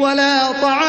ولا طعام